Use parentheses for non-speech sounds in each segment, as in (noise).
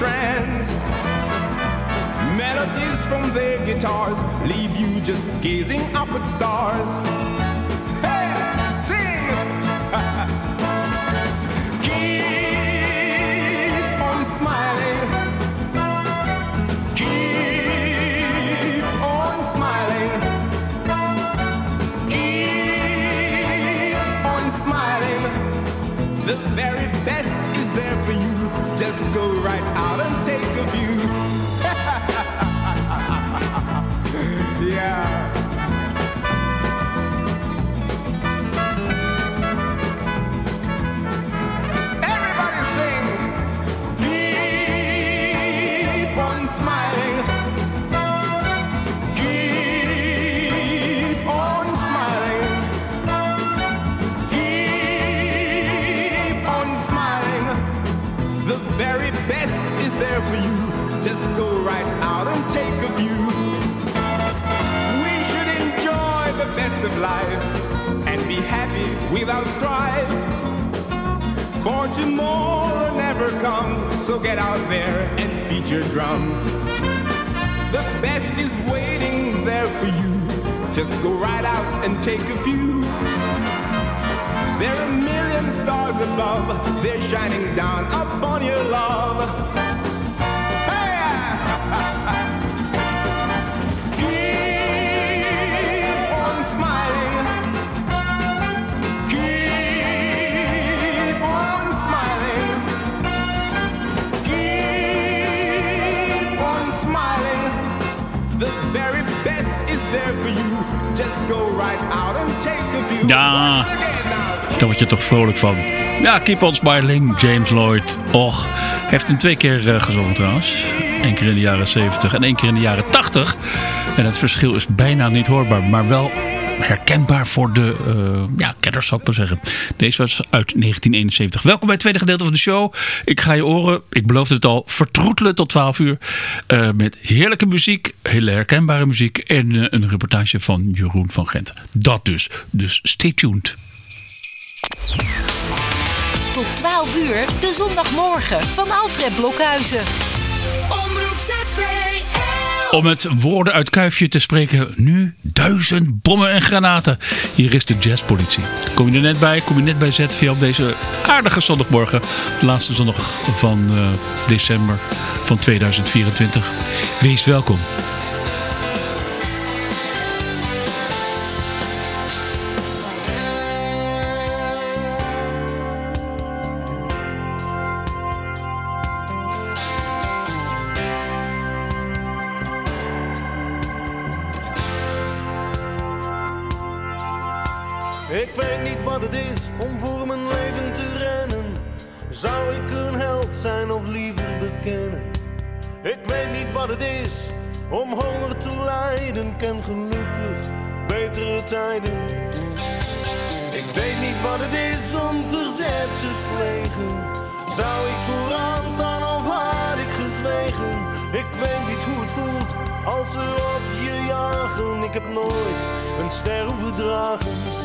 trance. Melodies from their guitars leave you just gazing up at stars. Take a view. We should enjoy the best of life and be happy without strife. For tomorrow never comes, so get out there and beat your drums. The best is waiting there for you. Just go right out and take a view. There are a million stars above, they're shining down upon your love. Ja. Daar word je toch vrolijk van. Ja, Keep on Smiling, James Lloyd. Och, heeft hem twee keer eh, gezongen trouwens. Eén keer in de jaren 70 en één keer in de jaren 80. En het verschil is bijna niet hoorbaar, maar wel herkenbaar voor de eh, ja, kenners zou ik maar zeggen. Deze was uit 1971. Welkom bij het tweede gedeelte van de show. Ik ga je oren, ik beloofde het al, vertroetelen tot 12 uur. eh, met heerlijke muziek, hele herkenbare muziek en eh, een reportage van Jeroen van Gent. Dat dus. Dus stay tuned. Tot 12 uur, de zondagmorgen van Alfred Blokhuizen. Omroep ZVL. Om met woorden uit Kuifje te spreken, nu duizend bommen en granaten. Hier is de jazzpolitie. Kom je er net bij, kom je net bij ZVL op deze aardige zondagmorgen. De laatste zondag van eh, december van 2024. Wees welkom. Ik weet niet wat het is om voor mijn leven te rennen. Zou ik een held zijn of liever bekennen? Ik weet niet wat het is om honger te lijden. Ken gelukkig betere tijden. Ik weet niet wat het is om verzet te plegen. Zou ik vooraan staan of had ik gezwegen? Ik weet niet hoe het voelt als ze op je jagen. Ik heb nooit een ster verdragen.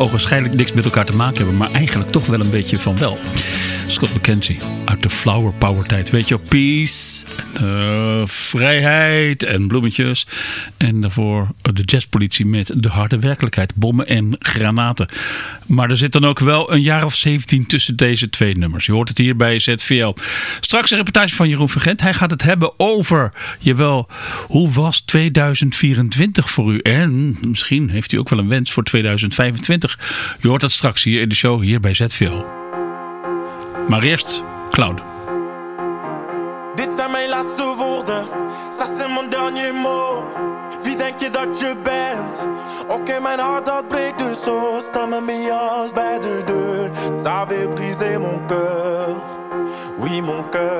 ogenschijnlijk niks met elkaar te maken hebben, maar eigenlijk toch wel een beetje van wel. Scott McKenzie uit de Flower Power tijd. Weet je, peace, en, eh, vrijheid en bloemetjes. En daarvoor de jazzpolitie met de harde werkelijkheid. Bommen en granaten. Maar er zit dan ook wel een jaar of 17 tussen deze twee nummers. Je hoort het hier bij ZVL. Straks een reportage van Jeroen Vergent. Hij gaat het hebben over, jawel, hoe was 2024 voor u? En misschien heeft u ook wel een wens voor 2025. Je hoort dat straks hier in de show, hier bij ZVL. Maar eerst Cloud. Dit zijn mijn laatste woorden. Ça c'est mon dernier mot. Wie denk je dat je bent? Oké, mijn hart dat breekt dus zo. Sta mijn mias bij de deur. Ça avait brisé mon cœur. Oui, mon cœur.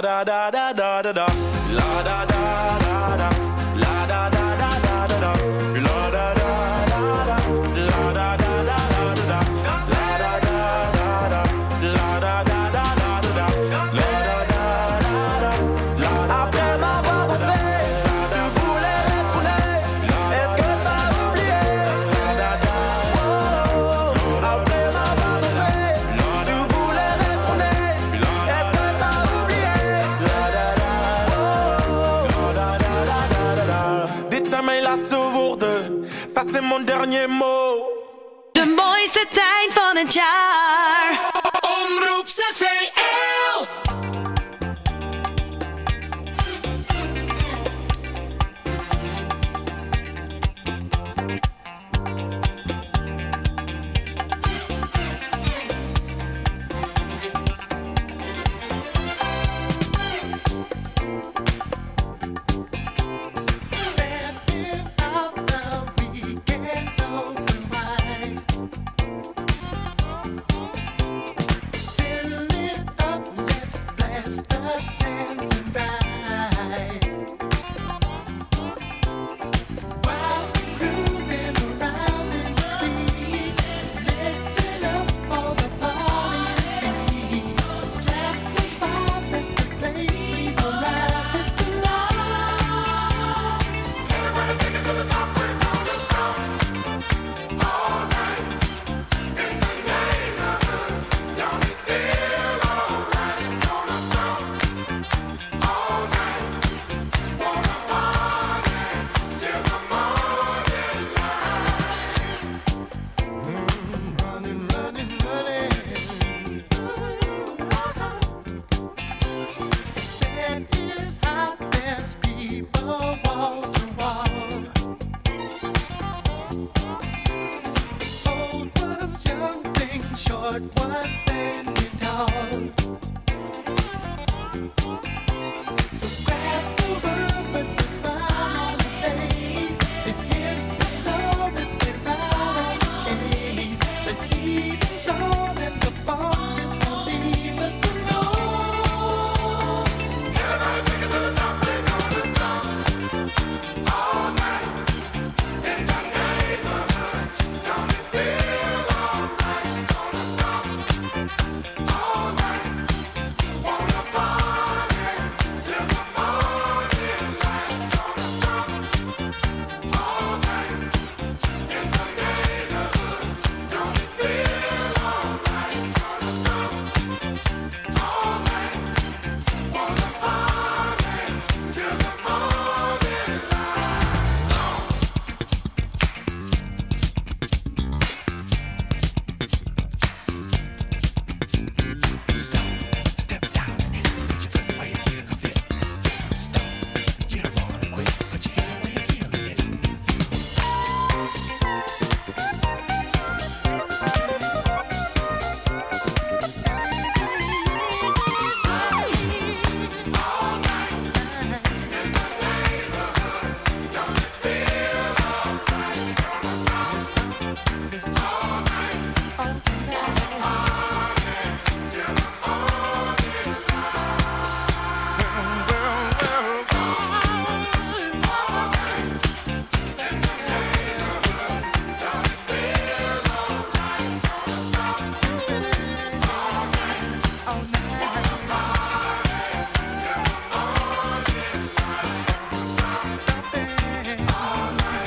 da da da What's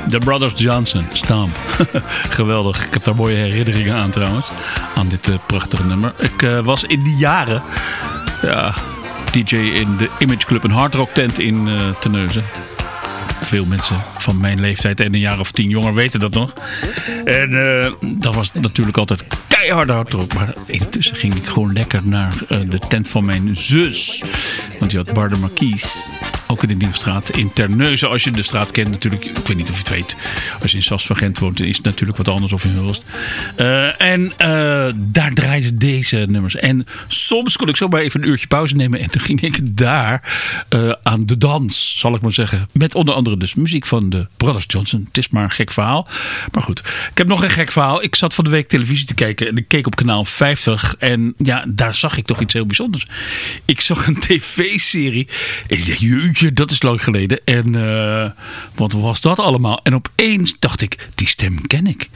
The Brothers Johnson, Stamp. (laughs) Geweldig. Ik heb daar mooie herinneringen aan trouwens. Aan dit eh, prachtige nummer. Ik eh, was in die jaren ja, DJ in de Image Club, een hardrock tent in uh, Terneuzen. Veel mensen van mijn leeftijd en een jaar of tien jonger weten dat nog. En eh, dat was natuurlijk altijd keiharde hardrock. Maar intussen ging ik gewoon lekker naar eh, de tent van mijn zus. Want die had Bar de Marquise. Ook in de Nieuwstraat in Terneuzen. Als je de straat kent natuurlijk. Ik weet niet of je het weet. Als je in Sas van Gent woont is het natuurlijk wat anders. Of in Hulst. Eh, en eh, daar draaien ze deze nummers. En soms kon ik zomaar even een uurtje pauze nemen. En toen ging ik daar eh, aan de dans. Zal ik maar zeggen. Met onder andere dus muziek van de Brothers Johnson. Het is maar een gek verhaal. Maar goed. Ik heb nog een gek verhaal. Ik zat van de week televisie te kijken. En ik keek op kanaal 50. En ja, daar zag ik toch iets heel bijzonders. Ik zag een (laughs) tv-serie. En ik dacht, dat is lang geleden. En eh, wat was dat allemaal? En opeens dacht ik, die stem ken ik.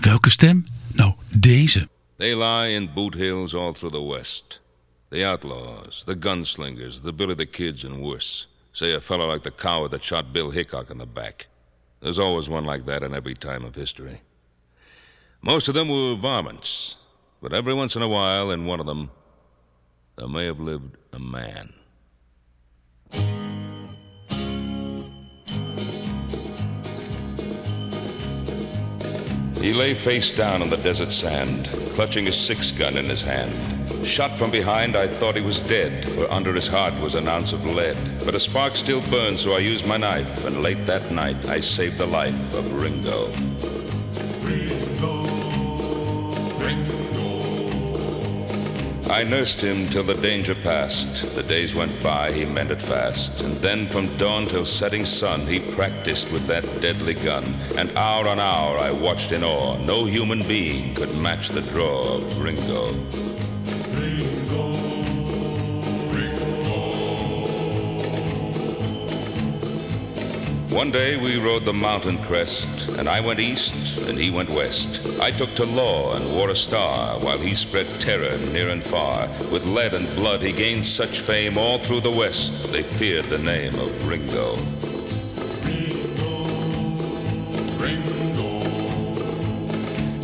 Welke stem? Nou, deze. They lie in boot hills all through the West. The outlaws, the gunslingers, the Billy the Kids, and worse. Say a fellow like the coward that shot Bill Hickok in the back. There's always one like that in every time of history. Most of them were varmints, but every once in a while, in one of them, there may have lived a man. He lay face down on the desert sand, clutching a six gun in his hand. Shot from behind, I thought he was dead, for under his heart was an ounce of lead. But a spark still burned, so I used my knife, and late that night I saved the life of Ringo. I nursed him till the danger passed. The days went by, he mended fast. And then from dawn till setting sun, he practiced with that deadly gun. And hour on hour I watched in awe. No human being could match the draw of Ringo. One day we rode the mountain crest, and I went east and he went west. I took to law and wore a star, while he spread terror near and far. With lead and blood he gained such fame all through the west, they feared the name of Ringo.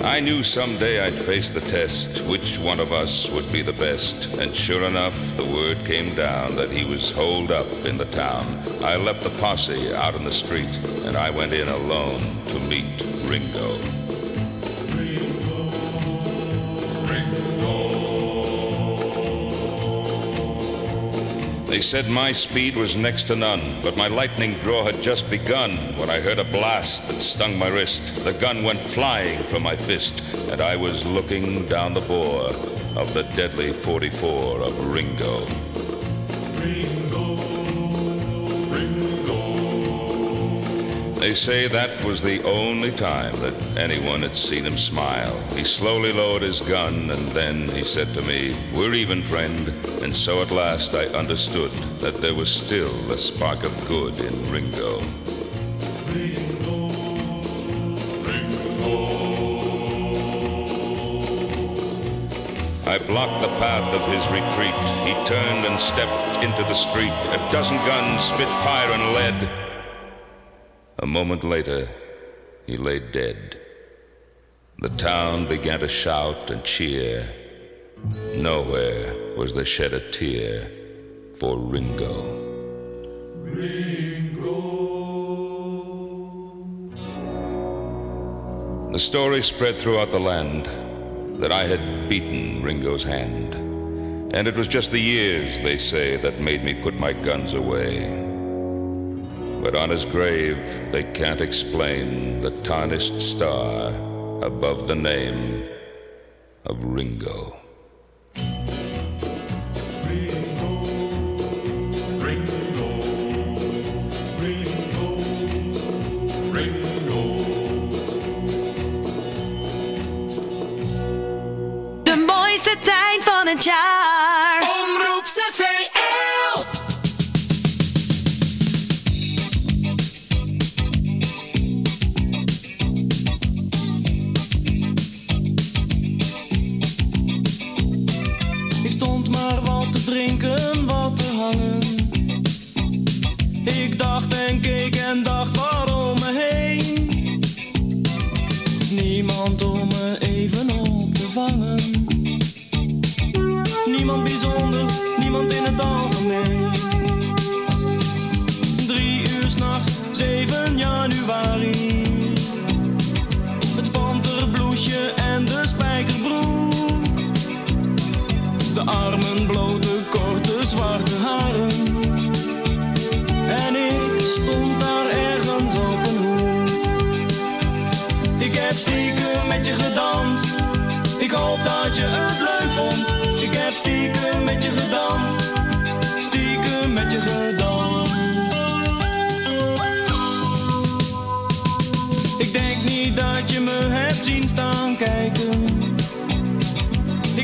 I knew someday I'd face the test, which one of us would be the best. And sure enough, the word came down that he was holed up in the town. I left the posse out in the street, and I went in alone to meet Ringo. They said my speed was next to none, but my lightning draw had just begun when I heard a blast that stung my wrist. The gun went flying from my fist, and I was looking down the bore of the deadly 44 of Ringo. They say that was the only time that anyone had seen him smile. He slowly lowered his gun and then he said to me, We're even, friend. And so at last I understood that there was still a spark of good in Ringo. Ringo, Ringo. I blocked the path of his retreat. He turned and stepped into the street. A dozen guns spit fire and lead. A moment later, he lay dead. The town began to shout and cheer. Nowhere was there shed a tear for Ringo. Ringo. The story spread throughout the land that I had beaten Ringo's hand. And it was just the years, they say, that made me put my guns away. But on his grave, they can't explain the tarnished star above the name of Ringo. De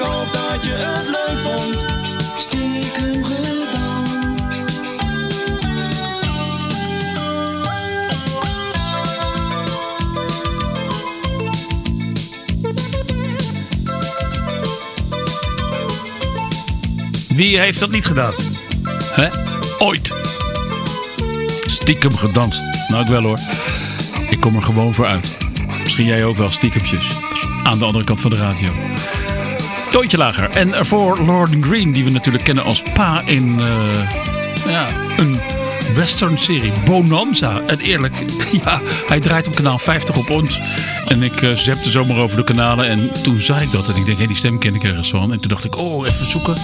Hoop dat je het leuk vond. Stiekem gedanst. Wie heeft dat niet gedaan? Hè? Ooit. Stiekem gedanst. Nou, ik wel hoor. Ik kom er gewoon voor uit. Misschien jij ook wel stiekempjes. Aan de andere kant van de radio. Toontje lager. En ervoor Lord Green, die we natuurlijk kennen als pa in eh, ja, een western serie. Bonanza. En eerlijk, (laughs) ja, hij draait op kanaal 50 op ons. En ik uh, zepte zomaar over de kanalen. En toen zag ik dat. En ik denk, hé, die stem ken ik ergens van. En toen dacht ik, oh, even zoeken.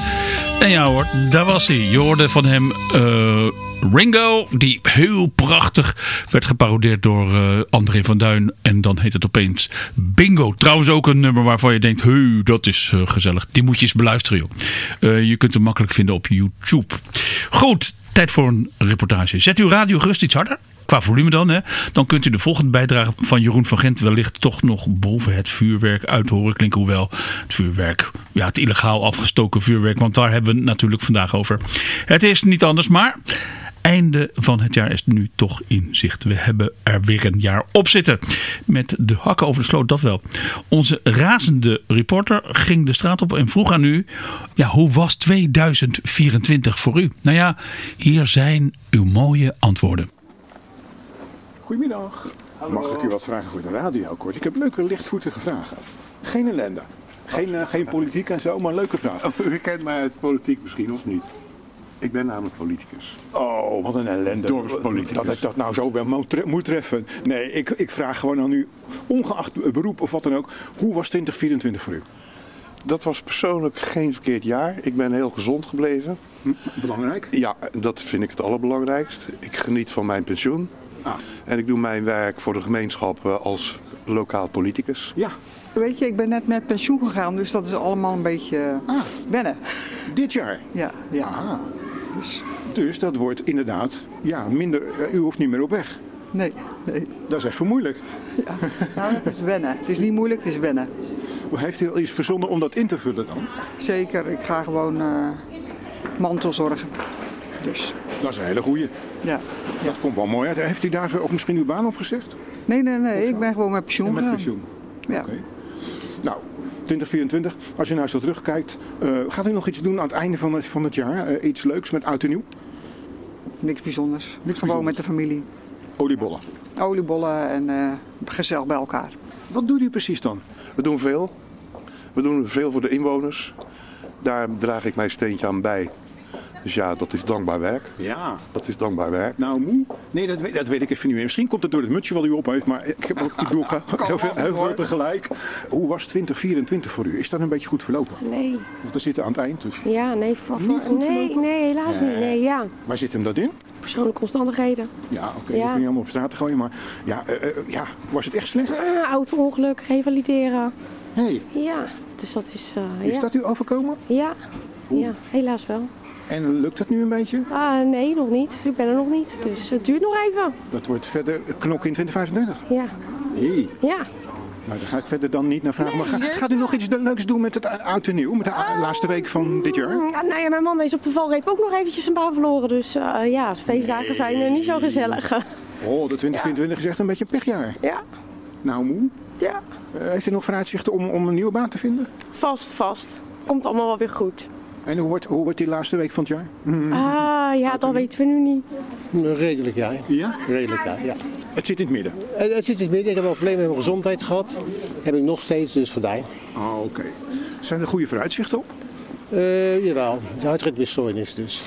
En ja hoor, daar was hij. Je hoorde van hem eh, Ringo, die heel prachtig werd geparodeerd door eh, André van Duin. En dan heet het opeens Bingo. Trouwens ook een nummer waarvan je denkt, heu, dat is eh, gezellig. Die moet je eens beluisteren joh. Eh, je kunt hem makkelijk vinden op YouTube. Goed, tijd voor een reportage. Zet uw radio gerust iets harder. Qua volume dan, hè? Dan kunt u de volgende bijdrage van Jeroen van Gent wellicht toch nog boven het vuurwerk uit horen klinken. Hoewel het vuurwerk, ja, het illegaal afgestoken vuurwerk, want daar hebben we het natuurlijk vandaag over. Het is niet anders, maar einde van het jaar is nu toch in zicht. We hebben er weer een jaar op zitten. Met de hakken over de sloot, dat wel. Onze razende reporter ging de straat op en vroeg aan u... Ja, hoe was 2024 voor u? Nou ja, hier zijn uw mooie antwoorden. Goedemiddag. Mag ik u wat vragen voor de radio, kort? Ik heb leuke, lichtvoetige vragen. Geen ellende. Geen, eh, geen politiek en zo, maar leuke vragen. U kent mij uit politiek misschien, of niet? Ik ben namelijk politicus. Oh, wat een ellende. Dorpspoliticus. Dat ik dat nou zo wel moet tre- moet treffen. Nee, ik, ik vraag gewoon aan u, ongeacht beroep of wat dan ook, hoe was 2024 voor u? Dat was persoonlijk geen verkeerd jaar. Ik ben heel gezond gebleven. Belangrijk? Ja, dat vind ik het allerbelangrijkst. Ik geniet van mijn pensioen. En ik doe mijn werk voor de gemeenschap eh, als lokaal politicus. Ja. Weet je, ik ben net met pensioen gegaan, dus dat is allemaal een beetje wennen. Dit jaar? Ja. ja. Ah. Dus, dus dat wordt inderdaad, ja, minder, eh, u hoeft niet meer op weg. Nee, nee. Dat is even moeilijk. Nou, het is wennen. Het is niet moeilijk, het is wennen. Heeft u al iets verzonnen om dat in te vullen dan? Zeker, ik ga gewoon eh mantelzorgen. Dus, Dat is een hele goeie. ja. Dat komt wel mooi uit. Heeft u daarvoor ook misschien uw baan opgezegd? Nee, nee, nee, ik ben gewoon met pensioen En met pensioen? Ja. Nou, 2024, als je nou zo terugkijkt, eh, gaat u nog iets doen aan het einde van het, van het jaar? Eh, iets leuks met oud en nieuw? Niks bijzonders. Niks gewoon bijzonders. met de familie. Oliebollen. Oliebollen en eh gezellig bij elkaar. Wat doet u precies dan? We doen veel. We doen veel voor de inwoners. Daar draag ik mijn steentje aan bij. Dus ja, dat is dankbaar werk. Ja. Dat is dankbaar werk. Nou, moe? Nee, dat weet, dat weet ik even niet meer. Misschien komt het door het mutsje wat u op heeft, maar ik heb ook ik doe ook (laughs) heel, veel, heel veel tegelijk. Hoe was 2024 voor u? Is dat een beetje goed verlopen? Nee. Want we zitten aan het eind, dus Ja, nee. Voor, voor- Niet goed nee, verlopen? nee, helaas niet. Nee, ja. waar zit hem dat in? Persoonlijke omstandigheden. Ja, oké, Ja. je hoeft niet allemaal op straat te gooien, maar ja, eh, eh, ja was het echt slecht? Ah, auto-ongeluk, revalideren. Hey. Ja, dus dat is... eh, Is ja. dat u overkomen? Ja. ja, helaas wel. En lukt dat nu een beetje? Ah, nee, nog niet. Ik ben er nog niet. Dus het duurt nog even. Dat wordt verder knokken in 2035. Ja. Hey. Ja. Nou, daar ga ik verder dan niet naar vragen. maar ga- gaat u nog iets leuks doen met het oud en nieuw? Met de a- laatste week van dit jaar? Mm, Nou ja, mijn man is op de valreep ook nog eventjes zijn baan verloren. Dus eh, ja, de feestdagen zijn eh, niet zo gezellig. Oh, de 2024 is echt een beetje een pechjaar. Ja. Nou, moe. Ja. Eh, heeft u nog vooruitzichten om, om een nieuwe baan te vinden? Vast, vast. Komt allemaal wel weer goed. En hoe wordt, hoe wordt die laatste week van het jaar? Ah, ja, dat weten we nu niet. Redelijk, ja. Ja? Redelijk, ja. ja. Het zit in het midden. Het, het zit in het midden. Ik heb wel problemen met mijn gezondheid gehad. Heb ik nog steeds, dus vandaar. Oh, oké. Zijn er goede vooruitzichten op? Eh jawel, de hartritmestoornis dus.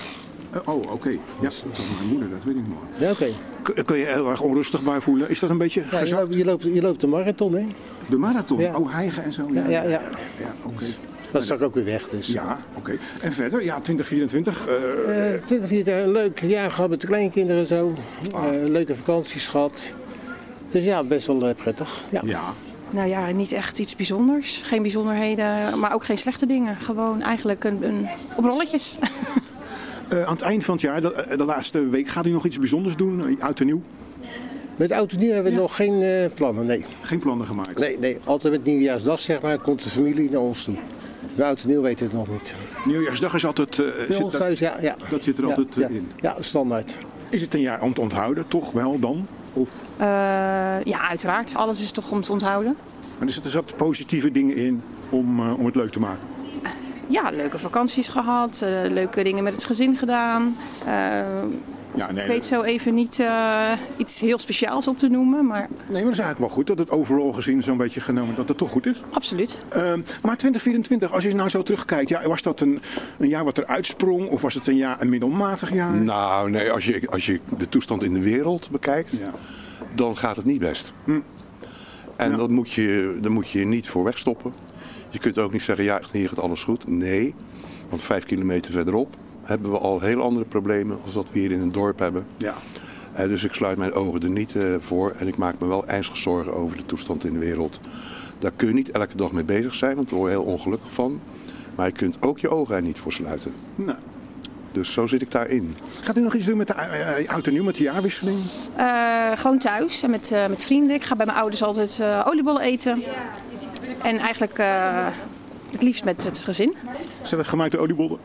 Eh, oh, oké. Ja, dat is mijn moeder, dat weet ik nog. Ja, oké. Kun, kun je heel erg onrustig bij voelen? Is dat een beetje Ja, je, loopt, je, loopt, je loopt de marathon, hè? De marathon? Ja. Oh, hijgen en zo? Ja, ja, ja. ja oké. Dat is ook weer weg. Dus. Ja, oké. En verder, ja, 2024. eh, Eh, 20 een leuk jaar gehad met de kleinkinderen en zo. Ah. Eh, leuke vakanties gehad. Dus ja, best wel eh, prettig. Ja. ja. Nou ja, niet echt iets bijzonders. Geen bijzonderheden, maar ook geen slechte dingen. Gewoon eigenlijk een, een, op rolletjes. (laughs) eh, aan het eind van het jaar, de, de laatste week, gaat u nog iets bijzonders doen? Eh, Oud en nieuw? Met oud en nieuw hebben we nog geen eh, plannen, nee. Geen plannen gemaakt? Nee, nee, altijd met nieuwjaarsdag zeg maar, komt de familie naar ons toe. En nieuw weten we het nog niet. Nieuwjaarsdag is altijd... eh, zit ons dat- thuis, ja. ja. Dat zit er Ja, altijd eh, ja. in. Ja, standaard. Is het een jaar om te onthouden? Toch wel dan? Of, Eh, ja, uiteraard. Alles is toch om te onthouden. maar er zitten zat positieve dingen in om, eh, om het leuk te maken. Ja, leuke vakanties gehad. eh, leuke dingen met het gezin gedaan. Ja, nee, ik weet dat- zo even niet eh, iets heel speciaals op te noemen, maar Nee, maar dat is eigenlijk wel goed dat het overal gezien zo'n beetje genomen dat het toch goed is. absoluut. Ehm, maar 2024, als je nou zo terugkijkt, ja, was dat een, een jaar wat eruit sprong of was het een, jaar, een middelmatig jaar? Nou, nee, als je, als je de toestand in de wereld bekijkt, dan gaat het niet best. Hm. En dat, moet je, daar moet je niet voor wegstoppen. Je kunt ook niet zeggen, ja, hier gaat alles goed. Nee, want vijf kilometer verderop hebben we al heel andere problemen als wat we hier in het dorp hebben. Ja. Eh, dus ik sluit mijn ogen er niet eh, voor en ik maak me wel ernstig zorgen over de toestand in de wereld. Daar kun je niet elke dag mee bezig zijn, want daar word je heel ongelukkig van. Maar je kunt ook je ogen er niet voor sluiten. Nou. Dus zo zit ik daarin. Gaat u nog iets doen met de eh, eh, oud en nieuw, met de jaarwisseling? Eh, gewoon thuis en met, eh, met vrienden. Ik ga bij mijn ouders altijd eh, oliebollen eten. En eigenlijk eh, het liefst met het gezin. Zelf gemaakte oliebollen?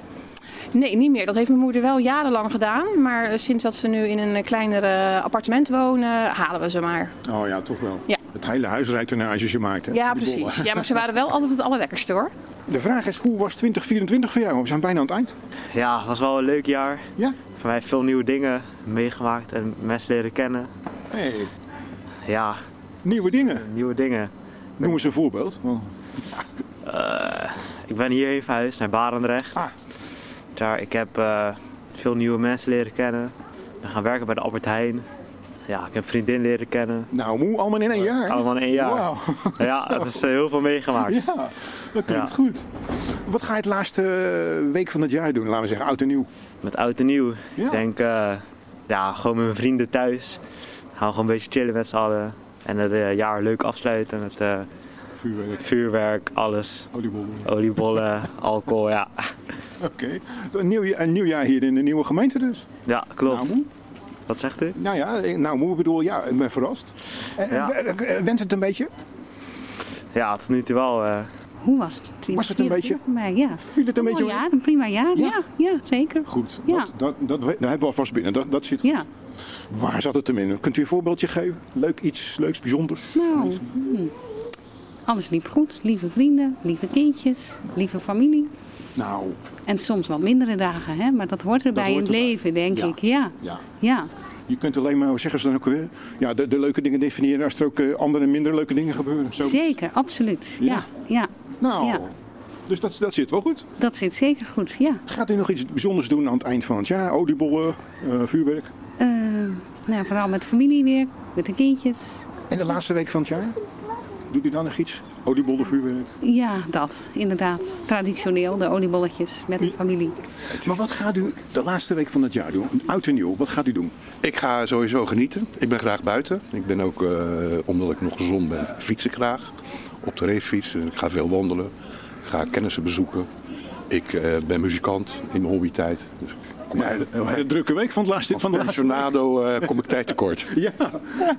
Nee, niet meer. Dat heeft mijn moeder wel jarenlang gedaan. Maar eh, sinds dat ze nu in een kleiner eh, appartement wonen, halen we ze maar. Oh ja, toch wel. Ja. Het hele huis rijdt ernaar als je ze maakt. Hè? Ja, precies. bollen. Ja, maar ze waren wel altijd het allerlekkerste hoor. De vraag is, hoe was 2024 voor jou? We zijn bijna aan het eind. Ja, het was wel een leuk jaar. Ja? Voor mij veel nieuwe dingen meegemaakt en mensen leren kennen. Hey. Ja. Nieuwe dingen? Nieuwe dingen. Noem eens een voorbeeld. Want- Eh, ik ben hierheen verhuisd naar Barendrecht. Ah. Daar, ik heb eh, veel nieuwe mensen leren kennen. Ben gaan werken bij de Albert Heijn. Ja, ik heb een vriendin leren kennen. Nou, moe, allemaal in één jaar? Allemaal in één jaar. (laughs) Ja, het is eh, heel veel meegemaakt. Ja, dat klinkt Ja. goed. Wat ga je het laatste eh, week van het jaar doen? Laten we zeggen, oud en nieuw. Met oud en nieuw. Ja. Ik denk, ja, gewoon met mijn vrienden thuis. Gaan we gewoon een beetje chillen met z'n allen. En het jaar leuk afsluiten met vuurwerk. vuurwerk, alles. Oliebollen. Oliebollen, alcohol, ja. Oké. Een, nieuw, een nieuw jaar hier in de nieuwe gemeente dus. Ja, klopt. Nou, moe. Wat zegt u? Nou ja, eh, nou moe, ik bedoel, ja, ik ben verrast. En, Ja. eh, eh, Went het een beetje? Ja, tot nu toe wel. eh, Hoe was het? Was het een beetje- ja. Viel het een beetje Ja, een prima jaar. Ja, ja, zeker. Goed, Ja. dat, dat, dat, dat hebben we alvast binnen. Dat, dat zit goed. Ja. Waar zat het hem in? Kunt u een voorbeeldje geven? Leuk iets, leuks, bijzonders? Nou, hm. Alles liep goed. Lieve vrienden, lieve kindjes, lieve familie. Nou, En soms wat mindere dagen, hè? maar dat hoort erbij hoort in het leven, denk Ja. ik. Ja. ja. ja. Je kunt alleen maar, zeggen ze dan ook weer? Ja, de, de leuke dingen definiëren als er ook eh, andere minder leuke dingen gebeuren. Zo. Zeker, absoluut. Ja. Ja, ja. Nou, Ja. dus dat, dat zit wel goed. Dat zit zeker goed, ja. Gaat u nog iets bijzonders doen aan het eind van het jaar? Oliebollen, eh, vuurwerk? Eh, nou, vooral met familie weer, met de kindjes. En de laatste week van het jaar? Doet u dan nog iets? Oliebollen, vuurwerk? Ja, dat, inderdaad. Traditioneel, de oliebolletjes met de familie. Maar wat gaat u de laatste week van het jaar doen? Oud en nieuw, wat gaat u doen? Ik ga sowieso genieten. Ik ben graag buiten. Ik ben ook, eh, omdat ik nog gezond ben, fiets ik graag. Op de racefiets. Ik ga veel wandelen. Ik ga kennissen bezoeken. Ik eh, ben muzikant in mijn hobbytijd. Dus ik kom Ja, een hele drukke week van het laatste, van de laatste pensionado eh, kom ik tijd tekort. (laughs) Ja,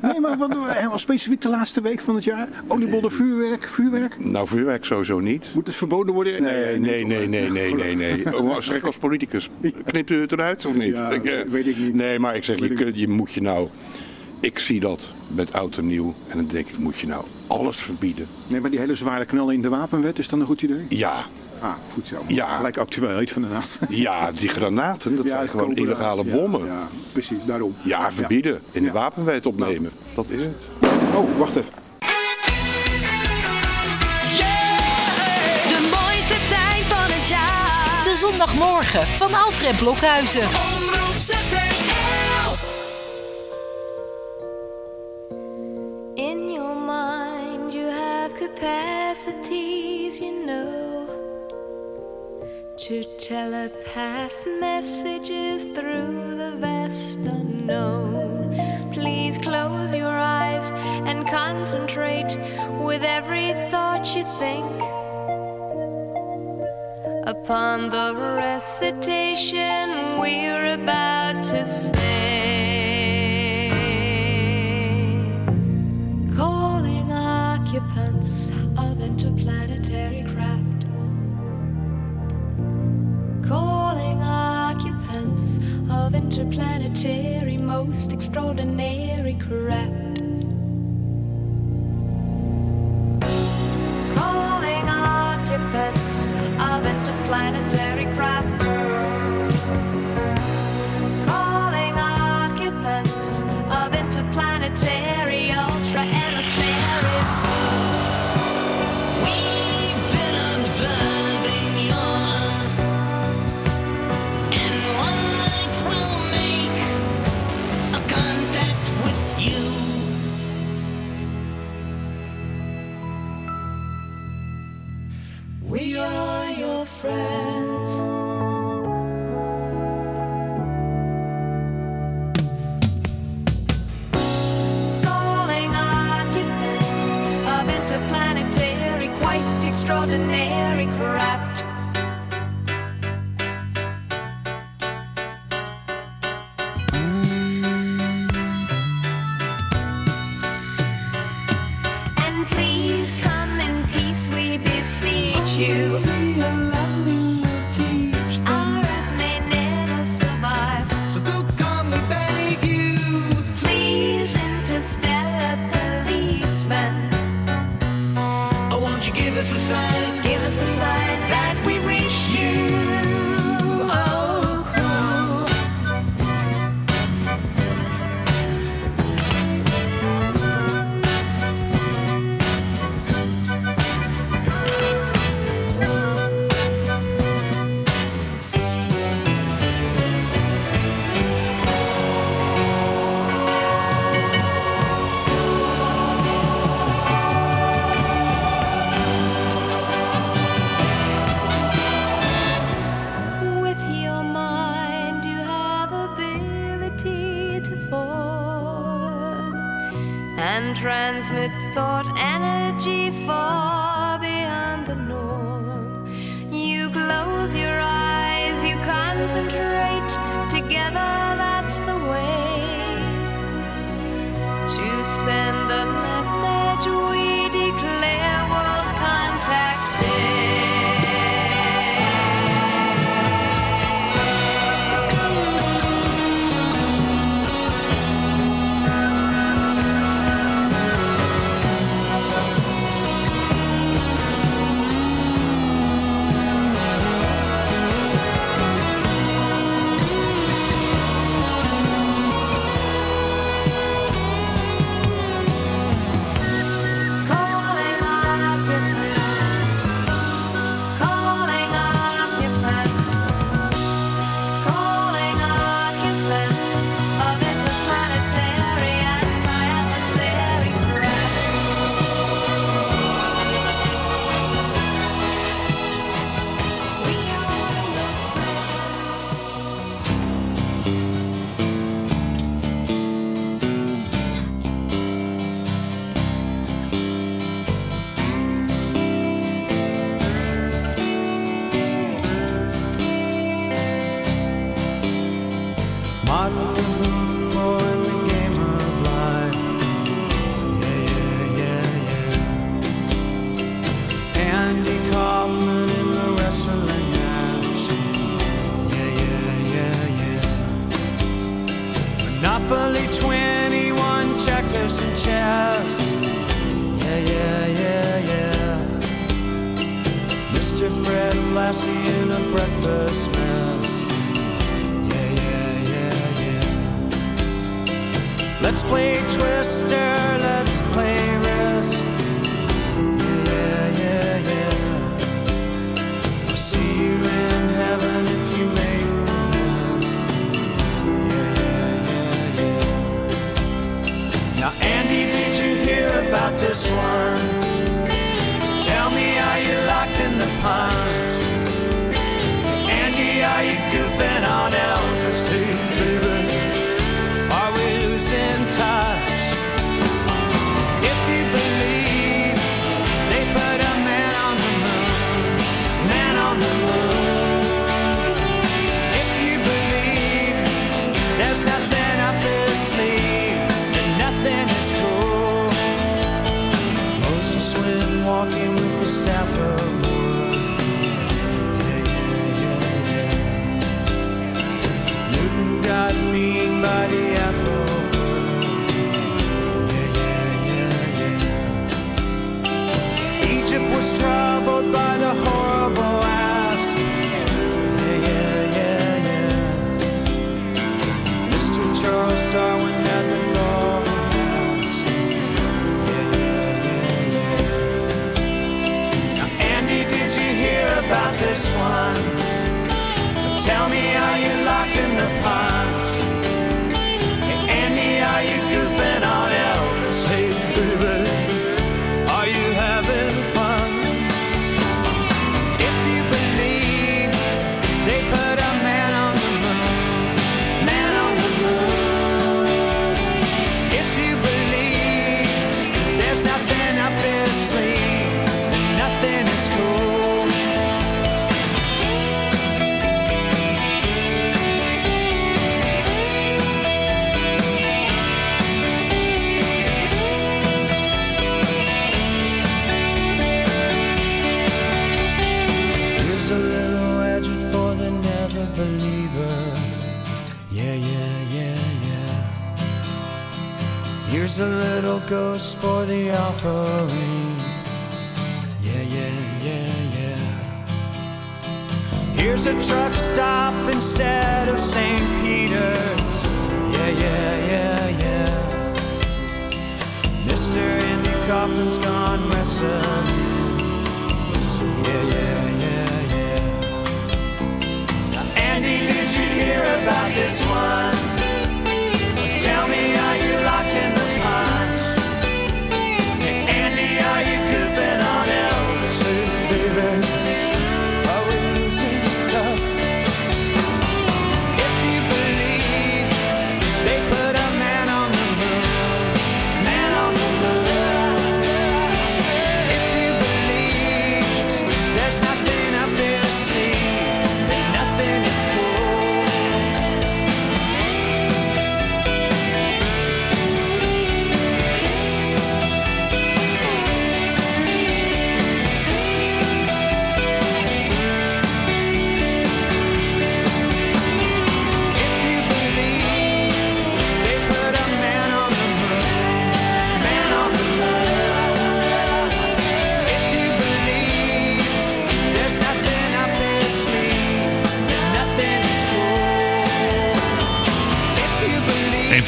nee, maar wat, helemaal specifiek de laatste week van het jaar? Oliebollen, vuurwerk, vuurwerk? Nou, vuurwerk sowieso niet. Moet het verboden worden? Nee, nee, nee, nee, nee, nee, nee. (laughs) Oh, Zeg ik als politicus, knipt u het eruit of niet? Ja, Ik, eh, weet ik niet. Nee, maar ik zeg, je, kunt, je moet je nou... Ik zie dat met oud en nieuw. En dan denk ik, moet je nou alles verbieden? Nee, maar die hele zware knallen in de wapenwet, is dat een goed idee? Ja. Ah, goed zo. Ja. Gelijk actueel van de nacht. Ja, die granaten, dat (laughs) Ja, zijn gewoon illegale ja, bommen. Ja, precies, daarom. Ja, verbieden. In de wapenwet opnemen. Dat is het. Oh, wacht even. De mooiste tijd van het jaar. De zondagmorgen van Alfred Blokhuizen. In your mind, you have capacities, you know. to telepath messages through the vast unknown. Please close your eyes and concentrate with every thought you think upon the recitation we're about to sing. cherry, most extraordinary craft. Calling occupants of interplanetary.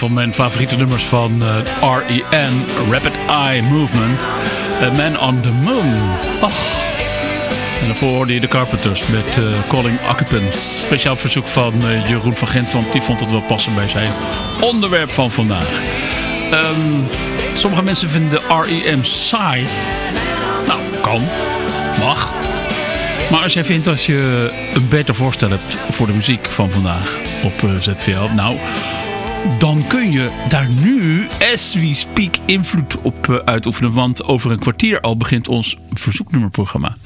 Van mijn favoriete nummers van eh, R.E.M. Rapid Eye Movement. A Man on the Moon. Ach. En daarvoor hoorde je de Carpenters met eh, Calling Occupants. Speciaal verzoek van eh, Jeroen van Gent, want die vond het wel passen bij zijn onderwerp van vandaag. Ehm, sommige mensen vinden R.E.M. saai. Nou, kan. Mag. Maar als jij vindt dat je een beter voorstel hebt voor de muziek van vandaag op ZVL, nou, dan kun je daar nu, as we speak, invloed op eh, uitoefenen. Want over een kwartier al begint ons verzoeknummerprogramma.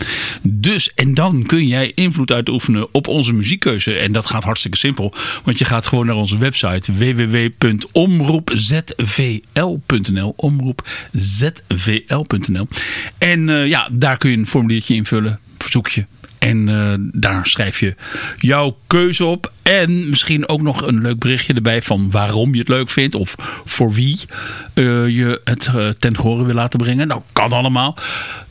Dus, en dan kun jij invloed uitoefenen op onze muziekkeuze. En dat gaat hartstikke simpel. Want je gaat gewoon naar onze website www.omroepzvl.nl omroepzvl.nl En eh, ja, daar kun je een formuliertje invullen. Verzoekje. En eh, daar schrijf je jouw keuze op. En misschien ook nog een leuk berichtje erbij van waarom je het leuk vindt. Of voor wie eh, je het eh, ten gehore wil laten brengen. Nou, kan allemaal.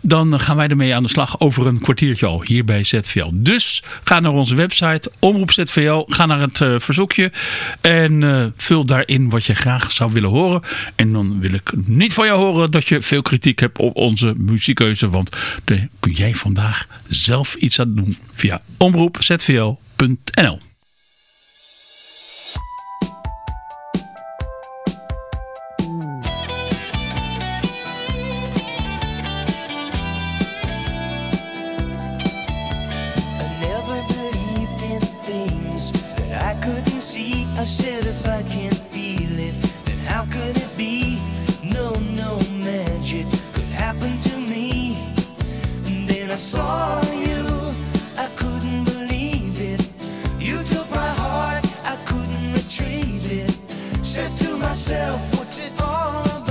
Dan gaan wij ermee aan de slag over een kwartiertje al hier bij ZVL. Dus ga naar onze website, Omroep ZVL. Ga naar het verzoekje. En vul daarin wat je graag zou willen horen. En dan wil ik niet van jou horen dat je veel kritiek hebt op onze muziekkeuze. Want daar kun jij vandaag zelf iets aan doen via omroepzvl.nl. I never Said to myself, what's it all about?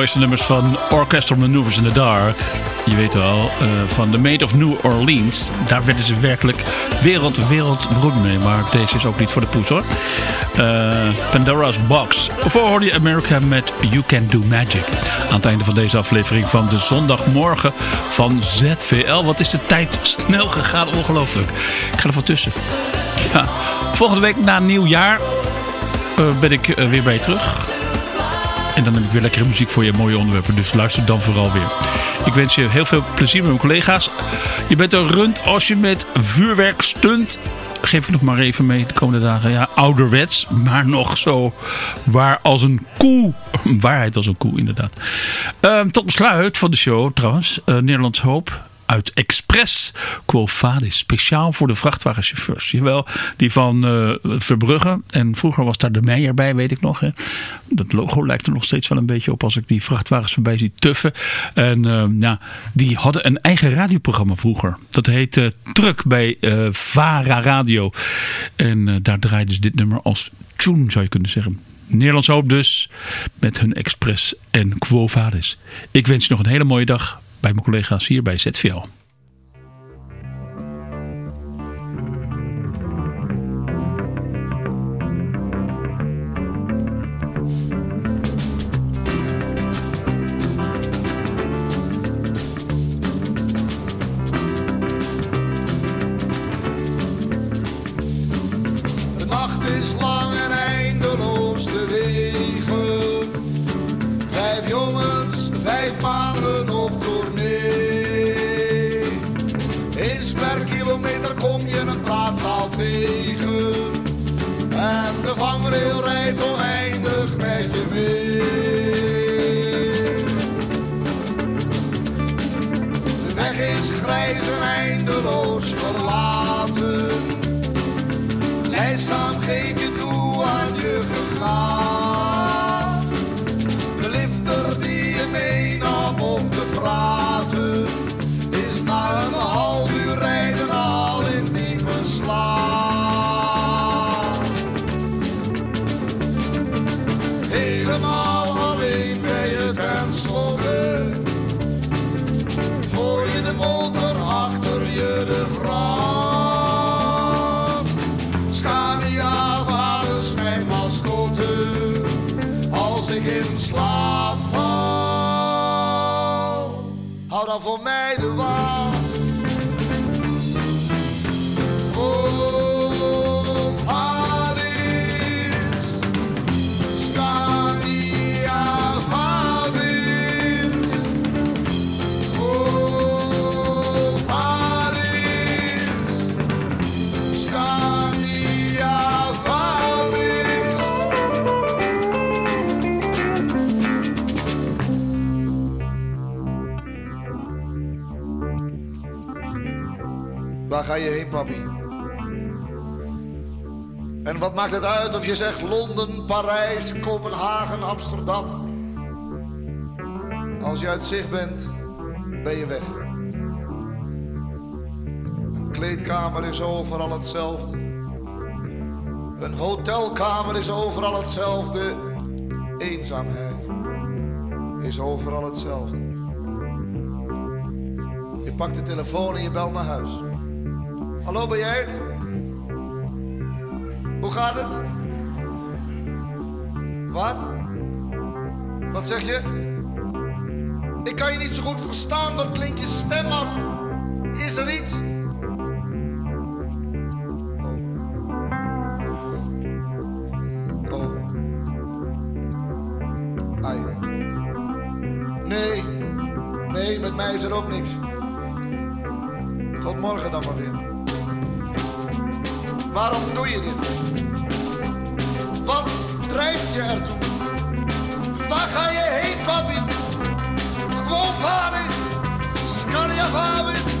Mooiste nummers van Orchestral Maneuvers in the Dark. Je weet wel, eh, van The Maid of New Orleans. Daar werden ze werkelijk wereld, mee. Maar deze is ook niet voor de poes hoor. Eh, Pandora's Box. Voor hoorde je America met You Can Do Magic. Aan het einde van deze aflevering van de zondagmorgen van ZVL. Wat is de tijd snel gegaan, ongelooflijk. Ik ga er van tussen. Ja, volgende week na nieuwjaar eh, ben ik weer bij je terug. En dan heb ik weer lekkere muziek voor je, mooie onderwerpen. Dus luister dan vooral weer. Ik wens je heel veel plezier met mijn collega's. Je bent een rund als je met vuurwerk stunt. Geef ik nog maar even mee de komende dagen. Ja, ouderwets, maar nog zo waar als een koe. (laughs) Waarheid als een koe, inderdaad. Ehm, tot besluit van de show trouwens. eh, Nederlands Hoop uit Express Quo Vadis. Speciaal voor de vrachtwagenchauffeurs. Jawel, die van eh, Verbrugge. En vroeger was daar de Meijer bij, weet ik nog. Hè. Dat logo lijkt er nog steeds wel een beetje op als ik die vrachtwagens voorbij zie tuffen. En eh, ja, die hadden een eigen radioprogramma vroeger. Dat heette Truck bij eh, Vara Radio. En eh, daar draaiden ze dit nummer als tune, zou je kunnen zeggen. Nederlands Hoop dus, met hun Express en Quo Vadis. Ik wens je nog een hele mooie dag bij mijn collega's hier bij ZVL. En eindeloos Waar ga je heen, papi? En wat maakt het uit of je zegt Londen, Parijs, Kopenhagen, Amsterdam? Als je uit zicht bent, ben je weg. Een kleedkamer is overal hetzelfde. Een hotelkamer is overal hetzelfde. Eenzaamheid is overal hetzelfde. Je pakt de telefoon en je belt naar huis. Hallo, ben jij het? Hoe gaat het? Wat? Wat zeg je? Ik kan je niet zo goed verstaan, wat klinkt je stem aan. Is er iets? Oh. Oh. Nee. Nee, met mij is er ook niks. Tot morgen dan maar weer. Waarom doe je dit? Wat drijft je ertoe? Waar ga je heen, papi? Gewoon varen! Scalia varen!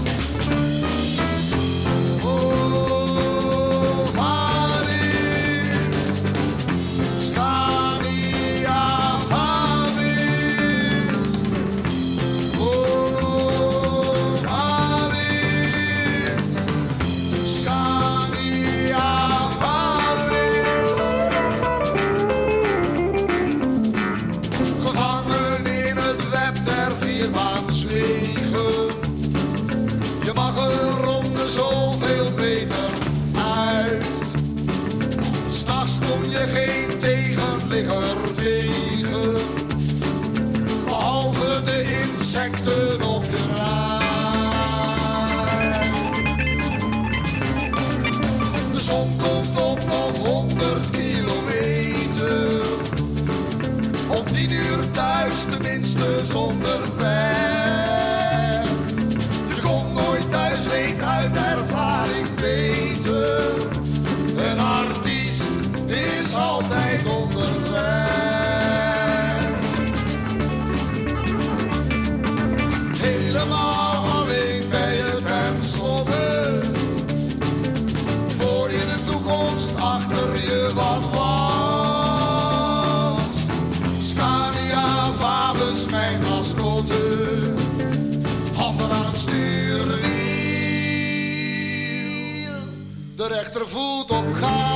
gaan.